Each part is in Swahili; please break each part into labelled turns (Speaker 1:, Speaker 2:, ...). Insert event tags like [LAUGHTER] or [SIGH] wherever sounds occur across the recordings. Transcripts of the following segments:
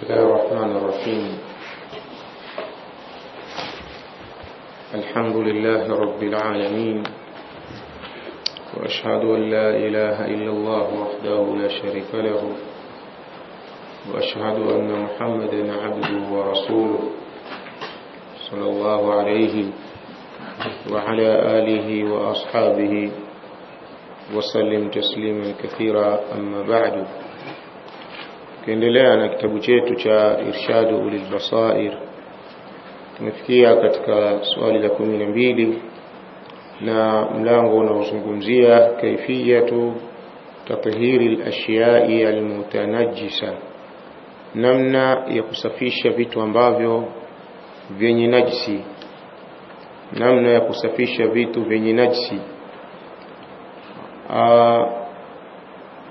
Speaker 1: بسم الله الرحمن الرحيم. الحمد لله رب العالمين وأشهد أن لا إله إلا الله وحده لا شريك له وأشهد أن محمدا عبده ورسوله صلى الله عليه وعلى آله وأصحابه وسلم تسليما كثيرا. أما بعد tukiendelea na kitabu chetu cha irshadu ulil basair tumefikia katika swali la kumi na mbili na mlango unaozungumzia kaifiyatu tathhiri lashyai almutanajisa namna ya kusafisha vitu ambavyo vyenye najisi namna ya kusafisha vitu vyenye najisi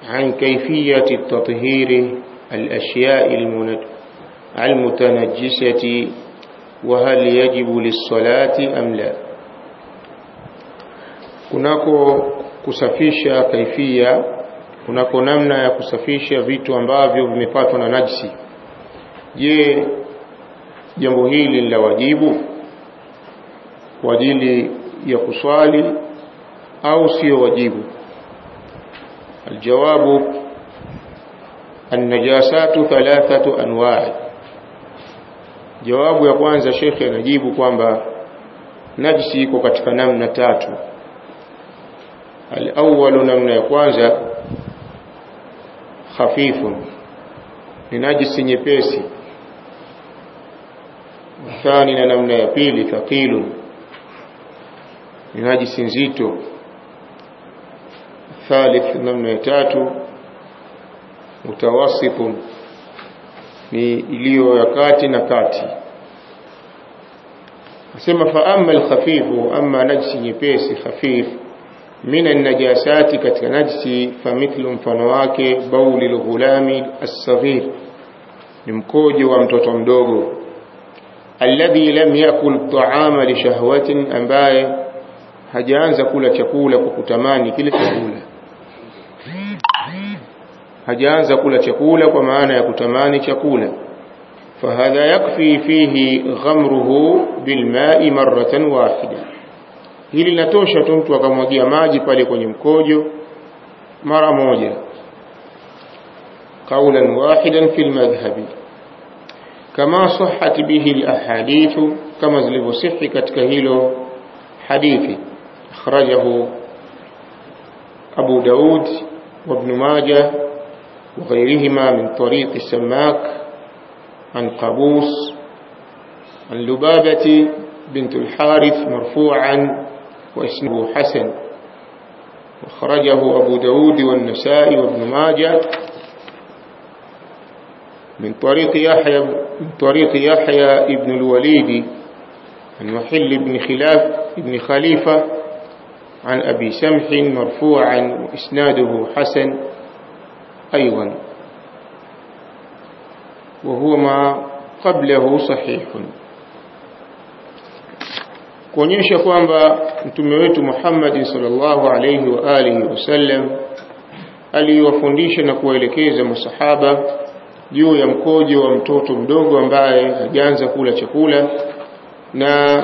Speaker 1: عن كيفية تطهير الأشياء المتنجسة وهل يجب للصلاة أم لا kunako kusafisha kaifia kunako namna ya kusafisha vitu ambavyo vimepatwa na najisi je jambo hili la wajibu kwa ajili ya kuswali au sio wajibu الجواب annajasatu thalathatu anwa'i jawabu ya kwanza shekhe anajibu kwamba najisi iko katika namna tatu. Alawalu namna ya kwanza khafifun. Ni najisi nyepesi. Wathani na namna ya pili thaqilun. Ni najisi nzito. Thalith namna ya tatu mutawasitun ni iliyo ya kati na kati. Asema fa amma alkhafifu amma najsi nyepesi khafif min alnajasati katika najsi famithlu mfano wake bauli al-ghulami as-saghir ni mkojo wa mtoto mdogo alladhi lam yakul ta'ama lishahwatin ambaye hajaanza kula chakula kwa kutamani kile chakula hajaanza kula chakula kwa maana ya kutamani chakula. Fahadha yakfi fihi ghamruhu bilmai maratan wahida. Hili linatosha tu mtu akamwagia maji pale kwenye mkojo mara moja. Qaulan wahidan fi lmadhhabi kama sahat bihi lahadithu kama zilivyosihi katika hilo hadithi. Akhrajahu abu daud wabnu majah وغيرهما من طريق السماك عن قابوس عن لبابة بنت الحارث مرفوعا واسمه حسن. وخرجه أبو داود والنسائي وابن ماجه من طريق يحيى من طريق يحيى ابن الوليد عن محل بن خلاف ابن خليفة عن أبي سمح مرفوعا وإسناده حسن. أيضا وهو ما قبله صحيح kuonyesha kwamba mtume wetu Muhammad sallallahu alayhi wa alihi wasallam aliwafundisha na kuwaelekeza masahaba juu ya mkojo wa mtoto mdogo ambaye hajaanza kula chakula na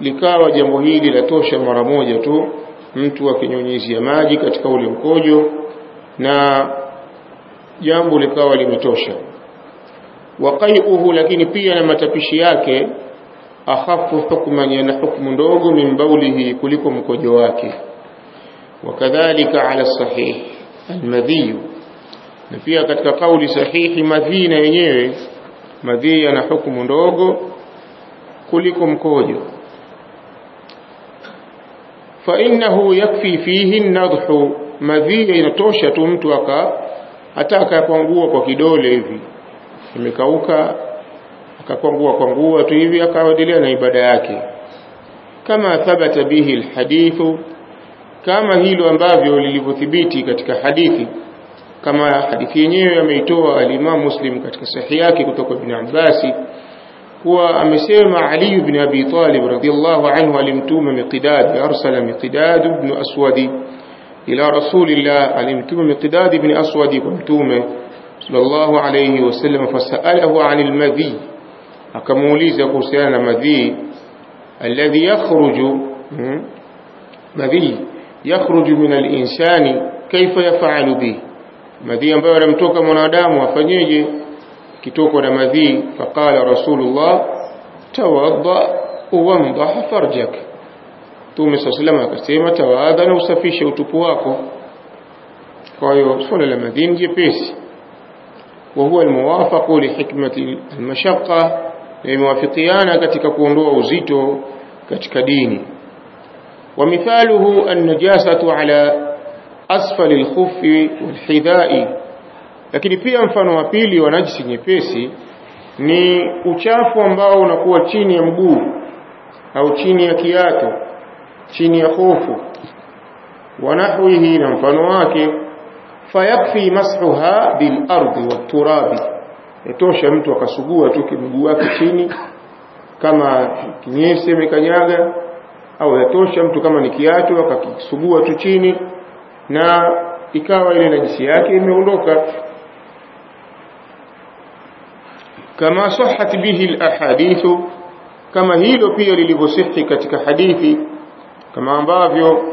Speaker 1: likawa jambo hili latosha mara moja tu mtu akinyunyizia maji katika ule mkojo na jambo likawa limetosha. Waqaiuhu lakini pia na matapishi yake akhafu hukman yana hukumu ndogo min baulihi kuliko mkojo wake. Wakadhalika ala sahih almadhiyu na pia katika kauli sahihi madhii na yenyewe madhii yana hukumu ndogo kuliko mkojo. Fainahu yakfi fihi nadhhu madhi inatosha tu mtu aka hata akakwangua kwa kidole hivi imekauka akakwangua kwangua tu hivi akaendelea na ibada yake. Kama thabata bihi alhadithu kama hilo ambavyo lilivyothibiti katika hadithi kama hadithi yenyewe ameitoa al-Imam Muslim katika sahihi yake kutoka Ibn Abbas kuwa amesema Ali ibn Abi Talib radhiyallahu anhu alimtuma Miqdad arsala Miqdad ibn Aswadi إلى رسول الله. يعني المتوم مقداد بن أسود ومتوم صلى الله عليه وسلم فسأله عن المذي. أكموليز قرسان مذي الذي يخرج مذي يخرج من الإنسان كيف يفعل به؟ مذي أمبارا متوك منادام وفنيج كتوك مذي فقال رسول الله توضأ وامضح فرجك. Mtume swalla salam akasema, tawadha na usafishe utupu wako. Kwa hiyo swala la madini jepesi, wa huwa almuwafaqu lihikmati almashaqqa, na imewafikiana katika kuondoa uzito katika dini. Wa mithaluhu annajasatu ala asfali alkhuffi walhidhai, lakini pia mfano wa pili wa najisi nyepesi ni uchafu ambao unakuwa chini ya mguu au chini ya kiatu chini ya hofu. Wanahuihi na mfano wake fayakfi mashuha bil ardi wat turabi. Yatosha mtu akasugua tu mguu wake chini kama kinyesi amekanyaga au yatosha mtu kama ni kiatu akakisugua tu chini na ikawa ile najisi yake imeondoka. Kama sahhat bihi alahadithu kama hilo pia lilivyosihi katika hadithi كما ambavyo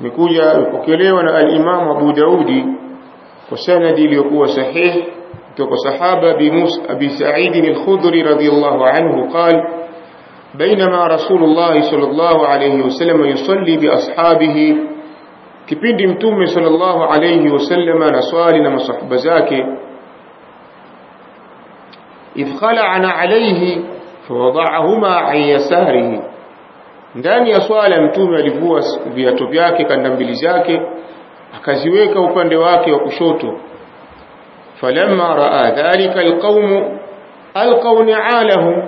Speaker 1: nikuja ipokelewa na al-Imam Abu Daud kwa sanadi iliyokuwa sahih kutoka sahaba bi Musa abi Sa'id al-Khudri radhiyallahu anhu qala بينما رسول الله صلى الله yusalli bi ashabihi kipindi mtume sallallahu alayhi الله عليه وسلم نصالي لما صحب زاكي إذ خلعنا عليه فوضعهما عن يساره ndani ya swala mtume alivua viatu vyake kanda mbili zake akaziweka upande wake wa kushoto. Falamma raa dhalika alqaum alqaw ni'alahum.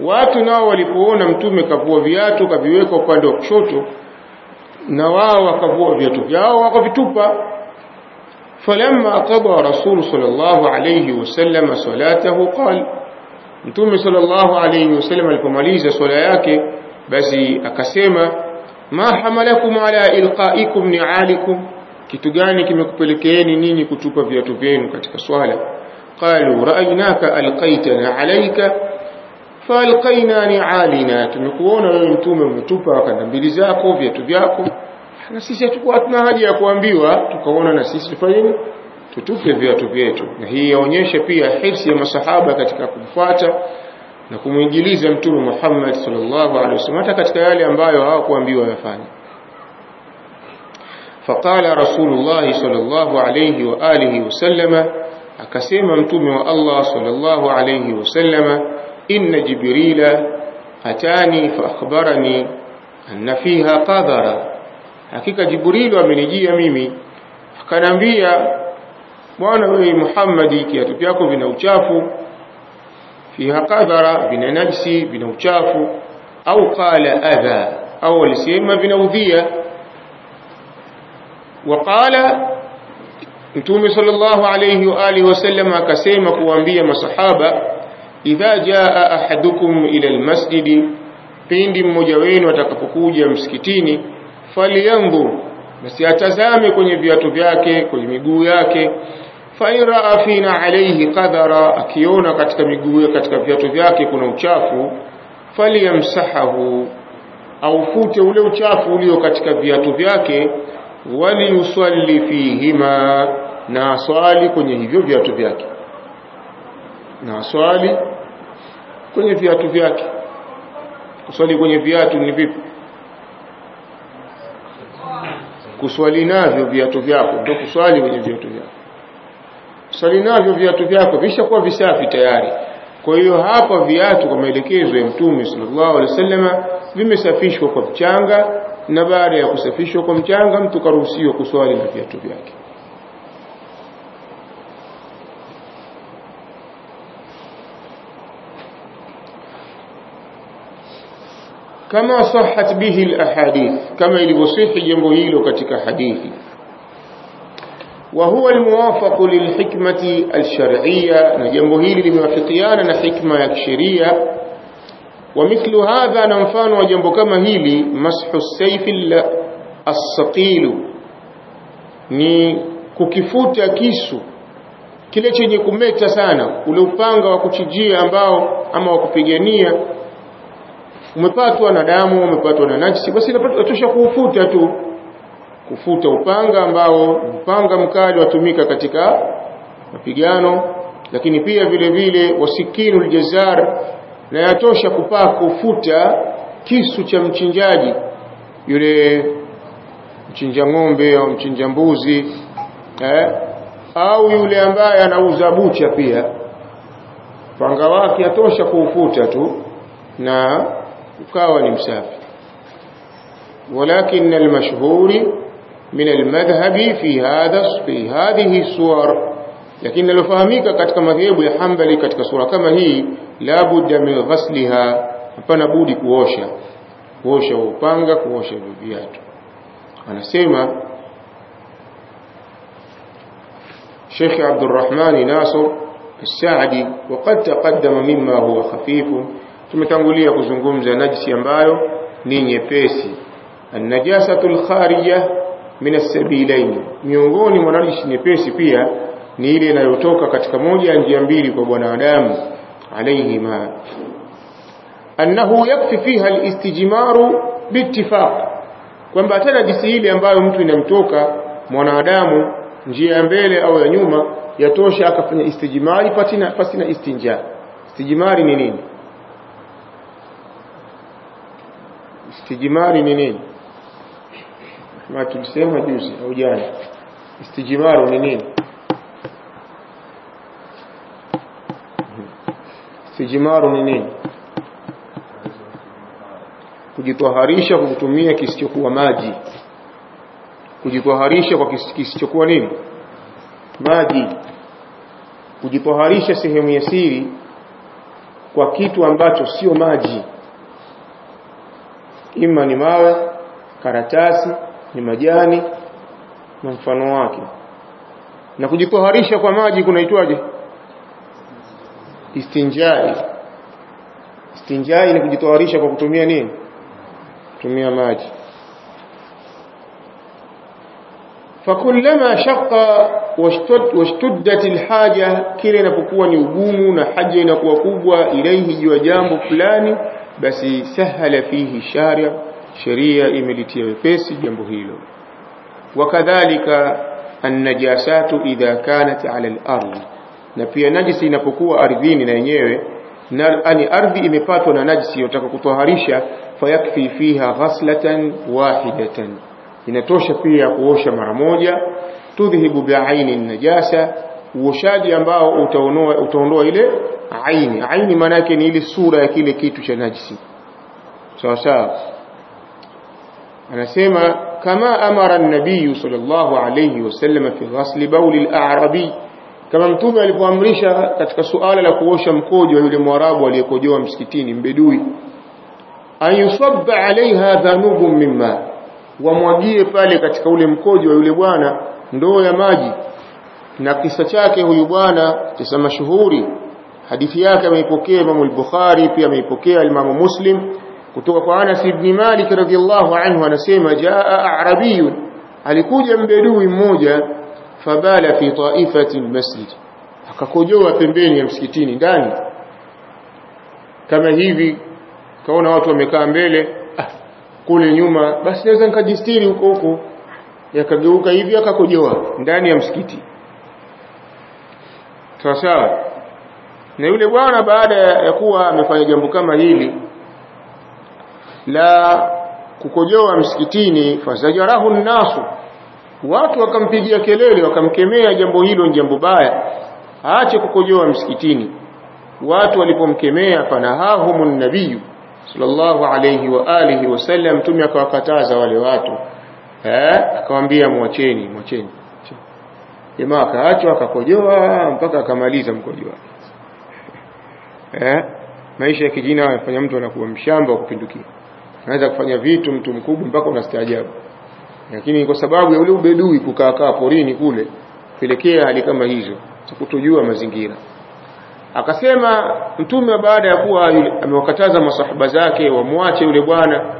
Speaker 1: Watu nao walipoona mtume kavua viatu kaviweka upande wa kushoto na wao wakavua viatu vyao wakavitupa. Falamma qada rasul sallallahu alayhi wasallam salatahu qala mtume sallallahu alayhi wasallam alipomaliza swala yake basi akasema ma hamalakum ala ilqaikum ni'alikum? Kitu gani kimekupelekeeni ninyi kutupa viatu vyenu katika swala? Qalu ra'aynaka alqaitana alayka? Falqaina ni'alina. Tumekuona wewe mtume umetupa kanda mbili zako viatu vyako. Na sisi hatukuwa hatuna haja ya kuambiwa tukaona na sisi tufanye tutupe viatu vyetu. Na hii yaonyesha pia hirsi ya masahaba katika kumfuata na kumwingiliza mtume Muhammad sallallahu alaihi wasallam hata katika yale ambayo hawakuambiwa yafanye. Faqala Rasulullah sallallahu alaihi wa alihi wasallama, akasema mtume wa Allah sallallahu alaihi wasallama, inna Jibrila atani fa akhbarani anna fiha qadara, hakika jibrili amenijia mimi akanambia, bwana wewe Muhammadi, kiatu vyako vina uchafu fiha kadhara, vina najisi, vina uchafu, au qala adha, au walisema vinaudhia. Waqala Mtume sallallahu alayhi wa alihi wasallam akasema kuwaambia masahaba, idha jaa ahadukum ila almasjidi, pindi mmoja wenu atakapokuja msikitini, falyanzur, basi atazame kwenye viatu vyake, kwenye miguu yake fa raa fina alayhi qadhara, akiona katika miguu katika viatu vyake kuna uchafu falyamsahahu aufute ule uchafu ulio katika viatu vyake waliyusalli fihima na swali kwenye hivyo viatu vyake na swali kwenye viatu vyake. Kuswali kwenye viatu ni vipi? Kuswali navyo viatu vyako ndio kuswali kwenye viatu vyako kuswali navyo viatu vyako vishakuwa visafi tayari. Kwa hiyo hapa viatu kwa maelekezo ya mtume sallallahu alaihi wasallam vimesafishwa kwa mchanga na baada ya kusafishwa kwa mchanga mtu karuhusiwa kuswali na viatu vyake. Kama sahat bihi alahadith kama ilivyosihi jambo hilo katika hadithi wa huwa almuwafaqu lilhikmati alshar'iyya na jambo hili limewafikiana na hikma ya kisheria. Wa mithlu hadha na mfano wa jambo kama hili mashu saifi alsaqil ni kukifuta kisu kile chenye kumeta sana ule upanga wa kuchijia ambao ama wa kupigania. Umepatwa na damu umepatwa na najisi basi inatosha kuufuta tu kufuta upanga ambao upanga mkali watumika katika mapigano lakini pia vile vile wasikinu aljazar na yatosha kupaa kufuta kisu cha mchinjaji yule mchinja ng'ombe au mchinja mbuzi eh? au yule ambaye anauza bucha pia panga wake atosha kuufuta tu na ukawa ni msafi walakin almashhuri من المذهب في هذا في هذه الصور lakini nalofahamika katika madhehebu ya Hanbali katika sura kama hii la budda min ghasliha hapana budi kuosha kuosha upanga kuosha viatu anasema Sheikh Abdurrahman Nasr As-Saadi وقد تقدم مما هو خفيف tumetangulia kuzungumza najisi ambayo ni nyepesi an-najasatul kharijah min as-sabilain miongoni mwa najisi nyepesi pia ni ile inayotoka katika moja ya njia mbili kwa bwanadamu alayhima annahu yakfi fiha alistijmaru biittifaq kwamba hata najisi ile ambayo mtu inamtoka mwanadamu njia ya mbele au ya nyuma yatosha akafanya istijmari patina pasina istinja. Istijmari ni nini? Istijmari ni nini kama tulisema juzi au jana istijmaru ni nini? Istijmaru ni nini? Kujitwaharisha kwa kutumia kisichokuwa maji. Kujitwaharisha kwa kisichokuwa nini? Maji. Kujitwaharisha sehemu ya siri kwa kitu ambacho sio maji. Ima ni mawe karatasi ni majani na mfano wake. Na kujitoharisha kwa maji kunaitwaje? Istinjai. Istinjai ni kujitoharisha kwa kutumia nini? Kutumia maji. Fakullama shaqqa washtuddat alhaja kile inapokuwa ni ugumu na haja inakuwa kubwa ilaihi juu ya jambo fulani basi sahala fihi sharia sheria imelitia wepesi jambo hilo. Wakadhalika annajasatu idha kanat ala al-ardh na pia najisi inapokuwa ardhini na yenyewe na ani ardhi imepatwa na najisi yotaka kutoharisha fayakfi fiha ghaslatan wahidatan. Inatosha pia kuosha mara moja. Tudhhibu bi'aini najasa uoshaji ambao utaondoa utaondoa ile aini. Aini maana yake ni ile sura ya kile kitu cha najisi. Sawa sawa anasema kama amara an-nabiy sallallahu alayhi wasallam fi ghasli bawl al-a'rabi kama mtume alipoamrisha katika suala la kuosha mkojo wa yule mwarabu aliyekojoa msikitini mbedui ayusabba alaiha dhanubun mimma wamwagie pale katika ule mkojo wa yule bwana ndoo ya maji na kisa chake huyu bwana kisa mashuhuri hadithi yake ameipokea Imam al-Bukhari pia ameipokea Imam Muslim kutoka kwa Anas ibn Malik radhiyallahu anhu anasema jaa a'rabiyun alikuja mbedui mmoja fabala fi ta'ifati almasjid akakojoa pembeni ya msikitini ndani. Kama hivi kaona watu wamekaa mbele ah, kule nyuma basi naweza nikajistiri huko huko. Yakageuka hivi akakojoa ndani ya msikiti. Sawa sawa. Na yule bwana baada ya kuwa amefanya jambo kama hili la kukojoa msikitini fazajarahu nnasu. Watu wakampigia kelele wakamkemea jambo hilo ni jambo baya aache kukojoa msikitini. Watu walipomkemea fanahahumu nabiyu sallallahu alayhi wa alihi wasallam mtume akawakataza wale watu. Eh akamwambia mwacheni mwacheni jamaa akaachwa akakojoa mpaka akamaliza mkojo wake. [LAUGHS] Eh maisha ya kijina yanafanya mtu anakuwa mshamba wa kupindukia anaweza kufanya vitu mtu mkubwa mpaka unastaajabu. Lakini kwa sababu ya ule ubedui kukaa kaa porini kule pelekea hali kama hizo kutojua mazingira. Akasema mtume baada ya kuwa amewakataza masahaba zake wamwache yule bwana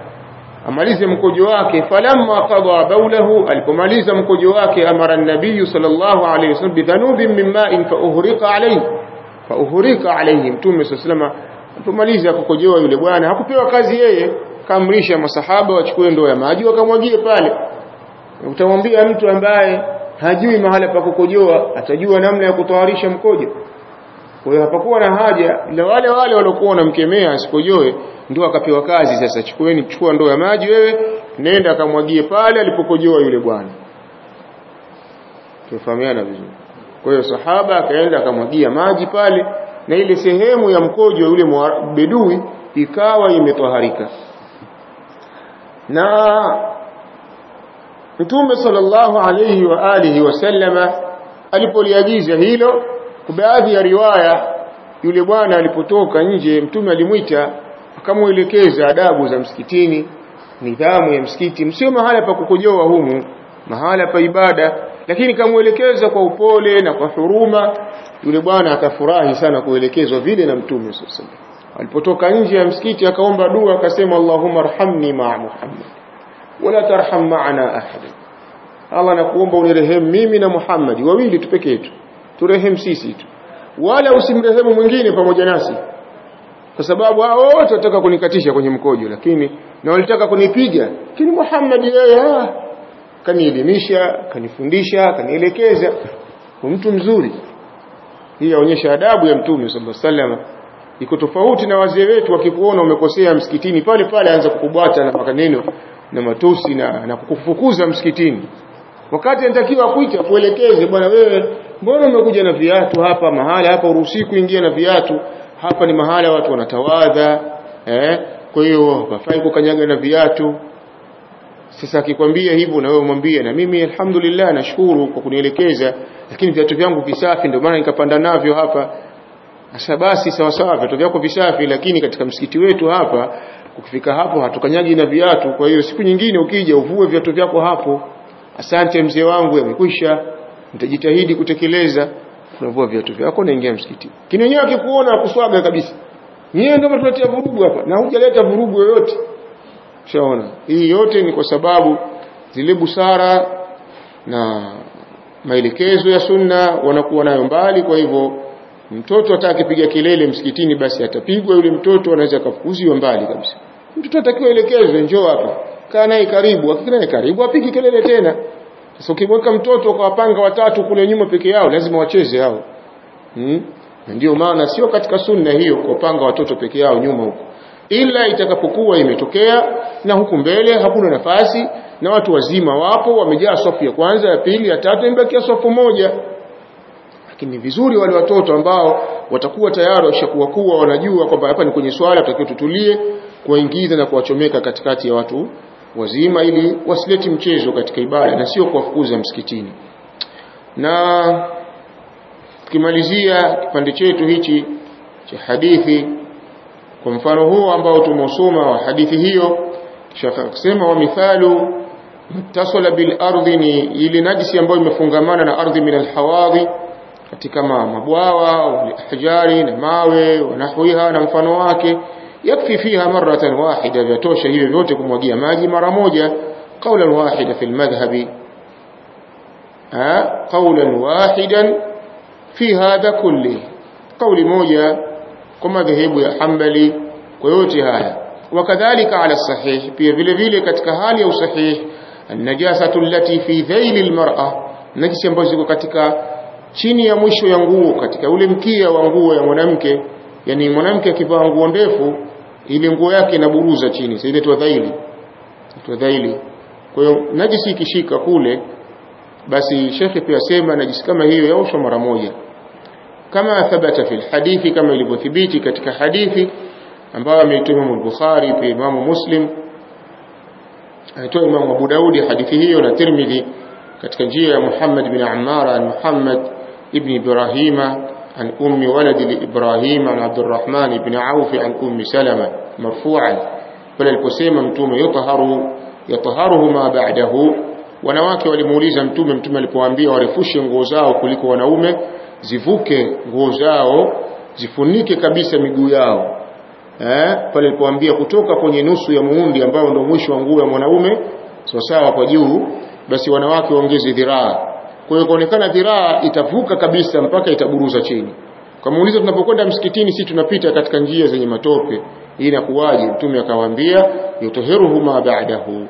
Speaker 1: amalize mkojo wake. Falamma qada baulahu alipomaliza mkojo wake amara an-nabiy sallallahu alayhi wasallam bidhanubin min ma'in fa uhriqa alayhi. Fa uhriqa alayhi mtume sallallahu alayhi wasallam alipomaliza kukojoa yule bwana hakupewa kazi yeye kaamrisha masahaba wachukue ndoo ya maji wakamwagie pale. Utamwambia mtu ambaye hajui mahala pa kukojoa atajua namna ya kutoharisha mkojo. Kwa hiyo hapakuwa na haja ila wale wale waliokuwa wanamkemea asikojoe ndio akapewa kazi. Sasa chukueni chukua ndoo ya maji wewe nenda akamwagie pale alipokojoa yule bwana. Tufahamiana vizuri. Kwa hiyo sahaba akaenda akamwagia maji pale na ile sehemu ya mkojo yule bedui ikawa imetoharika na Mtume sallallahu alayhi wa alihi wasallama alipoliagiza hilo kwa baadhi ya riwaya yule bwana alipotoka nje mtume alimwita akamuelekeza adabu za msikitini nidhamu ya msikiti. Msio mahala pa kukojoa humu mahala pa ibada lakini kamuelekeza kwa upole na kwa huruma. Yule bwana akafurahi sana kuelekezwa vile na mtume sallallahu alipotoka nje ya msikiti akaomba dua akasema Allahumma arhamni ma'a Muhammad wala tarham ma'ana ahad. Allah nakuomba unirehemu mimi na Muhammad. Wawili tu pekee yetu. Turehemu sisi tu. Wala usimrehemu mwingine pamoja nasi. Kwa sababu hao wote wataka kunikatisha kwenye mkojo lakini na walitaka kunipiga. Lakini Muhammad yeye ah kanielimisha kanifundisha kanielekeza. Mtu mzuri. Hii yaonyesha adabu ya mtume sallallahu alaihi wasallam iko tofauti na wazee wetu wakikuona umekosea msikitini. Pale pale anza kukubwata na makaneno na matusi na, na kukufukuza msikitini. Wakati anatakiwa kuita kuelekeze bwana wewe mbona umekuja na viatu hapa mahala hapa uruhusi kuingia na viatu? Hapa ni mahala watu wanatawadha eh? Kwa hiyo hafai kukanyaga na viatu. Sasa akikwambia hivyo na wewe umwambie na mimi alhamdulillah nashukuru kwa kunielekeza lakini viatu vyangu visafi ndio maana nikapanda navyo hapa sasa basi sawa sawa viatu vyako visafi lakini katika msikiti wetu hapa ukifika hapo hatukanyagi na viatu. Kwa hiyo siku nyingine ukija uvue viatu vyako hapo. Asante mzee wangu yamekwisha. Nitajitahidi kutekeleza. Unavua viatu vyako naingia msikiti. Kini wenyewe akikuona akuswaga kabisa. Nyewe ndio tunaletea vurugu hapa na hujaleta vurugu yoyote. Ushaona, hii yote ni kwa sababu zile busara na maelekezo ya sunna wanakuwa nayo mbali kwa hivyo mtoto atakapiga kelele msikitini basi atapigwa. Yule mtoto anaweza akafukuziwa mbali kabisa. Mtoto atakiwa elekezwe njoo hapa. Kaa naye karibu. Akikaa naye karibu apige kelele tena. Sasa ukimweka mtoto kwa wapanga watatu kule nyuma peke yao lazima wacheze hao. Hmm? ndio maana sio katika sunna hiyo kupanga watoto peke yao nyuma huko. Ila itakapokuwa imetokea na huku mbele hakuna nafasi na watu wazima wapo wamejaa safu ya kwanza ya pili ya tatu imebakia safu moja lakini vizuri wale watoto ambao watakuwa tayari washakuwa kuwa wanajua kwamba hapa ni kwenye swala tutakiwa tutulie kuwaingiza na kuwachomeka katikati ya watu wazima ili wasileti mchezo katika ibada na sio kuwafukuza msikitini. Na tukimalizia kipande chetu hichi cha hadithi kwa mfano huo ambao tumeusoma wa hadithi hiyo shaka kusema wa mithalu muttasala bil ni ile najisi ambayo imefungamana na ardhi min alhawadhi katika mabwawa ahjari na mawe wanahwiha na mfano wake yakfi fiha maratan wahida vyatosha hivyo vyote kumwagia maji mara moja qawlan wahida fi almadhhabi qawlan wahidan fi hadha kulli qawli moja kwa madhehebu ya Hanbali kwa yote haya wakadhalika ala sahih pia vile vile katika hali ya usahih an-najasatu allati fi dhayli al-mar'a najisi ambazo ziko katika chini ya mwisho ya nguo katika ule mkia wa nguo ya mwanamke yani mwanamke akivaa nguo ndefu ile nguo yake inaburuza chini sasa ile twadhaili twadhaili kwa hiyo najisi ikishika kule basi shekhe pia sema najisi kama hiyo yaoshwa mara moja. Kama thabata fil hadithi kama ilivyothibiti katika hadithi ambayo ameitoa Imam al-Bukhari pia Imam Muslim aitoa Imam Abu Daudi hadithi hiyo na Tirmidhi katika njia ya Muhammad bin Ammar an Muhammad ibn Ibrahima عن أم ولد لإبراهيم عن عبد الرحمن بن عوف عن أم سلمة مرفوعا فللكسيم متوم يطهر يطهره ما بعده wanawake walimuuliza mtume mtume alipowaambia warefushe nguo zao kuliko wanaume zivuke nguo zao zifunike kabisa miguu yao eh pale alipoambia kutoka kwenye nusu ya muundi ambao ndio mwisho wa nguo ya mwanaume sawa sawa kwa juu basi wanawake waongeze dhiraa kwa hiyo kuonekana dhiraa itavuka kabisa mpaka itaburuza chini. Kamuuliza tunapokwenda msikitini si tunapita katika njia zenye matope. Hii inakuwaje? Mtume akawaambia yutahiruhu ma ba'dahu.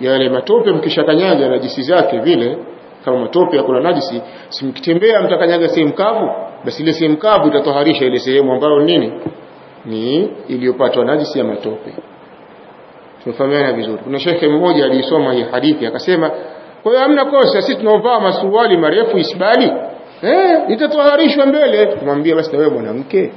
Speaker 1: Yale matope mkishakanyaga najisi zake vile kama matope yakuna najisi simkitembea mtakanyaga sehemu kavu? Basi ile sehemu kavu itatoharisha ile sehemu ambayo nini? Ni iliyopatwa najisi ya matope. Tumefahamiana vizuri. Kuna shekhe mmoja aliisoma hii hadithi akasema kwa hiyo hamna kosa sisi tunaovaa masuruali marefu isbali eh nitatoharishwa mbele. Tumwambia basi na wewe mwanamke.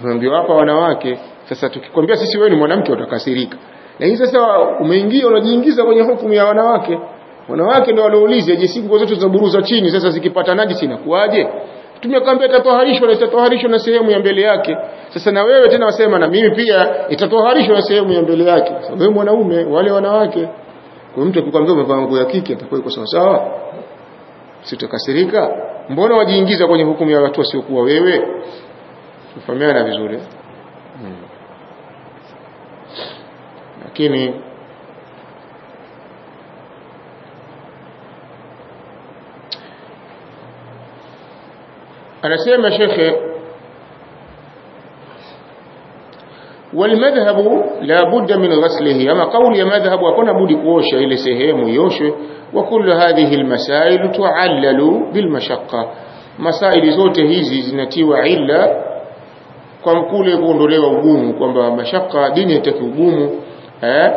Speaker 1: Tunaambiwa hapa wanawake. Sasa tukikwambia sisi wewe ni mwanamke utakasirika. Lakini sasa umeingia unajiingiza kwenye hukumu ya wanawake. Wanawake ndio waliouliza je si nguo zetu za buruza chini sasa zikipata najisi inakuwaje tumekwambia itatoharishwa na itatoharishwa na sehemu ya mbele yake. Sasa na wewe tena wasema na mimi pia itatoharishwa na sehemu ya mbele yake. Sasa wewe mwanaume wale wanawake kwa mtu akikwambia umevaa nguo ya kike atakuwa yuko sawa sawa? Sitakasirika mbona wajiingiza kwenye hukumu ya watu wasiokuwa wewe? Tufahamiana vizuri. Hmm. lakini anasema shekhe والمذهب لا بد من غسله أما قول يا مذهب وكنا بودي كوشة إلى سهيم يوشة وكل هذه المسائل تعلل بالمشقة مسائل zote hizi zinatiwa illa kwa kule kuondolewa ugumu kwamba mashaka dini itaki ugumu eh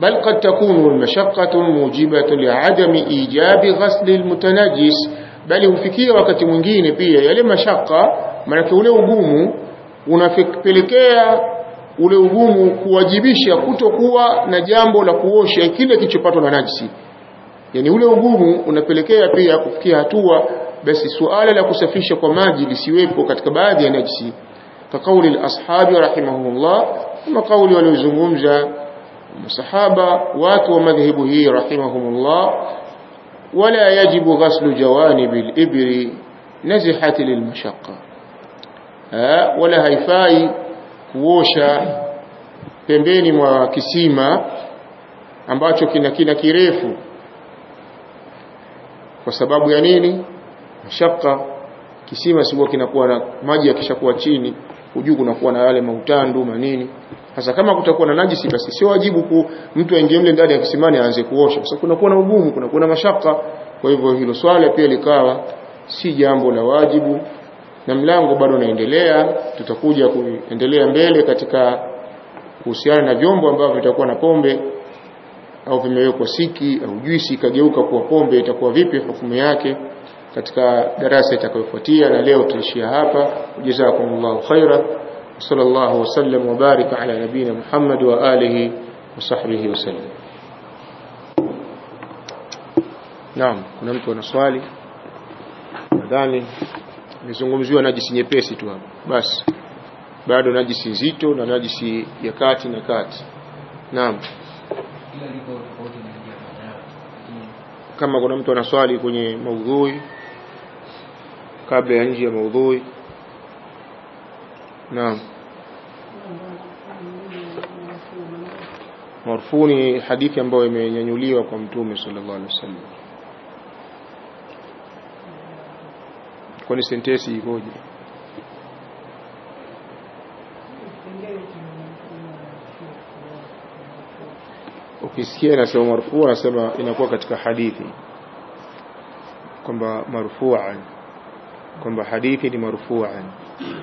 Speaker 1: bal qad takunu almashaqqatu mujibatu li'adami ijabi ghasl almutanajjis bali hufikia wakati mwingine pia yale mashaka maana ule ugumu unapelekea ule ugumu kuwajibisha kutokuwa na jambo la kuosha kile kilichopatwa na najisi. Yani ule ugumu unapelekea pia kufikia hatua basi suala la kusafisha kwa maji lisiwepo katika baadhi ya najisi. Kaqauli ya ashabi rahimahumullah kama kauli waliozungumza masahaba watu wa madhehebu hii rahimahumullah wala yajibu ghaslu jawanib al-ibri nazihati wala haifai kuosha pembeni mwa kisima ambacho kina kina kirefu. Kwa sababu ya nini? Mashaka kisima sio kinakuwa na maji yakishakuwa chini hujuu kunakuwa na yale mautandu manini. Sasa kama kutakuwa na najisi basi sio wajibu ku mtu aingie mle ndani ya kisimani aanze kuosha kwa sababu kunakuwa na ugumu kunakuwa na mashaka kwa hivyo hilo swala pia likawa si jambo la wajibu na mlango bado unaendelea tutakuja kuendelea mbele katika kuhusiana na vyombo ambavyo vitakuwa na pombe au vimewekwa siki au juisi ikageuka kuwa pombe itakuwa vipi hukumu yake katika darasa itakayofuatia. Na leo tuishia hapa. Jazakumullahu khaira sallallahu wasallam wa baraka ala nabina Muhammad wa alihi wa sahbihi wasallam Naam kuna mtu ana swali? Nadhani nizungumziwa najisi nyepesi tu hapa. Basi bado najisi nzito na najisi ya kati na kati. Naam. Kama kuna mtu anaswali kwenye maudhui kabla ya nje ya maudhui. Naam. Marfuni hadithi ambayo imenyanyuliwa kwa mtume sallallahu alaihi wasallam kwani sentensi ikoje? Ukisikia inasema marfu anasema inakuwa katika hadithi kwamba marfu'an kwamba hadithi ni marfu'an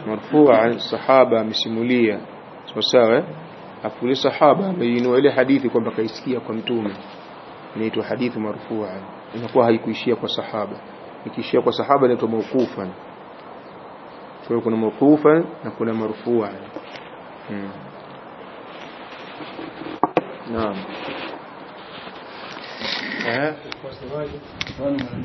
Speaker 1: marfu'an sahaba amesimulia. Sawa sawa afu ile sahaba ameinua ile hadithi kwamba kaisikia kwa mtume. Inaitwa hadithi marfu'an inakuwa haikuishia kwa sahaba ikiishia kwa sahaba inaitwa mawqufan. Kwa hiyo kuna mawqufan na kuna marfua hmm. naam. Eh